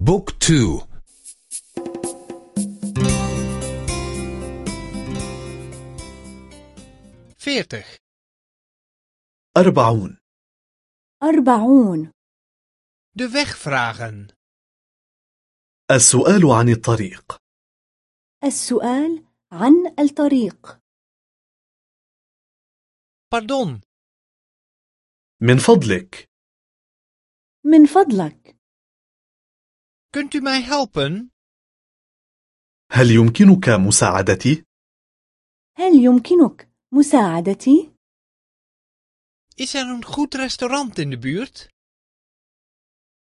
بوك تو. veertig, أربعون. أربعون. De weg vragen, السؤال عن الطريق. السؤال عن الطريق. Pardon, من فضلك. من فضلك. Kunt u mij helpen? هل يمكنك مساعدتي؟ هل يمكنك مساعدتي؟ Is er een goed restaurant in de buurt?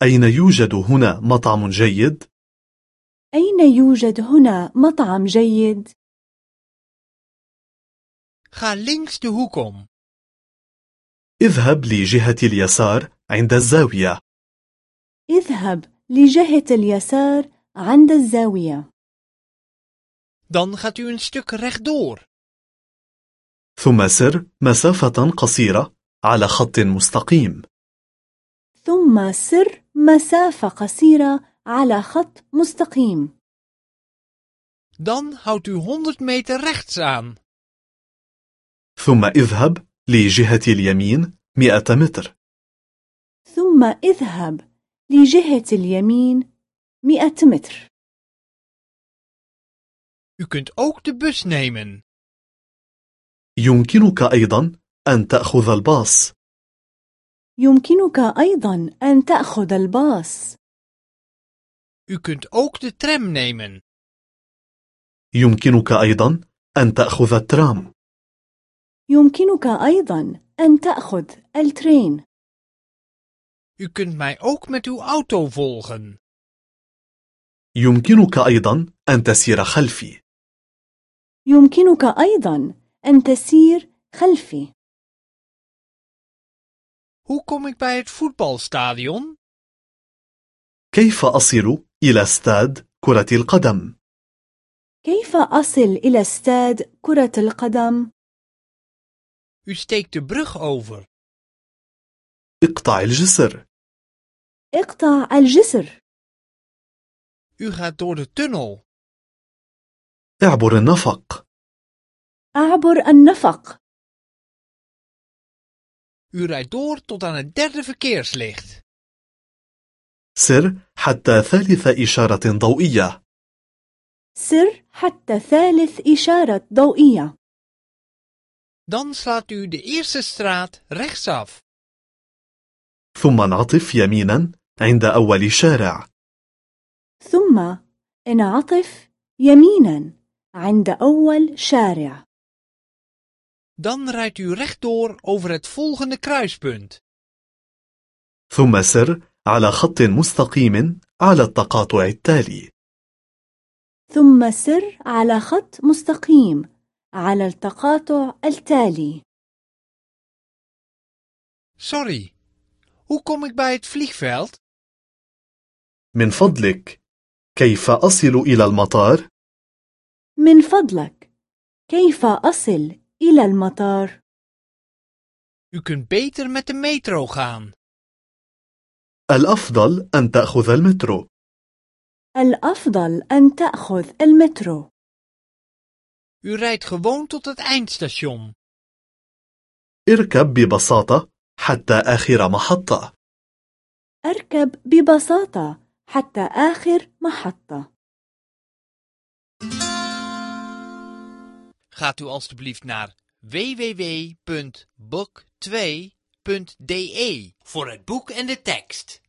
أين يوجد هنا مطعم جيد؟ أين يوجد هنا مطعم جيد؟ Ga links de hoek om. اذهب لجهة اليسار عند الزاوية اذهب لجهة اليسار عند الزاوية Dan gaat u een stuk rechtdoor. ثم سر مسافة قصيرة على خط مستقيم ثم سر مسافة قصيرة على خط مستقيم Dan houdt u 100 meter rechts aan. ثم اذهب لجهة اليمين 100 متر ثم اذهب لجهة اليمين 100 متر. U kunt ook de bus nemen. يمكنك أيضا أن تأخذ الباص. يمكنك أيضا أن تأخذ الباص. U kunt ook de tram nemen. يمكنك أيضا أن تأخذ الترام. يمكنك أيضا أن تأخذ الترين. U kunt mij ook met uw auto volgen. يمكنك أيضا أن تسير خلفي يمكنك أيضا أن تسير خلفي Hoe kom ik bij het voetbalstadion? كيف أصل إلى استاد كرة القدم؟ كيف أصل إلى استاد كرة القدم؟ U steekt de brug over. اقطع الجسر اقطع الجسر U gaat door de tunnel. اعبر النفق أعبر النفق U rijdt door tot aan het derde verkeerslicht. سر حتى ثالث إشارة ضوئية سر حتى ثالث إشارة ضوئية Dan slaat u de eerste straat rechtsaf. ثم انعطف يمينا عند أول شارع. ثم انعطف يمينا عند أول شارع. Dan rijdt u rechtdoor over het volgende kruispunt. ثم سر على خط مستقيم على التقاطع التالي. ثم سر على خط مستقيم على التقاطع التالي. Sorry, hoe kom ik bij het vliegveld? من فضلك كيف أصل إلى المطار؟ من فضلك كيف أصل إلى المطار؟ U kunt beter met de metro gaan. الأفضل أن تأخذ المترو الأفضل أن تأخذ المترو U rijdt gewoon tot het eindstation. اركب ببساطة حتى آخر محطة أركب ببساطة حتى آخر محطة Gaat u alstublieft naar www.book2.de voor het boek en de tekst.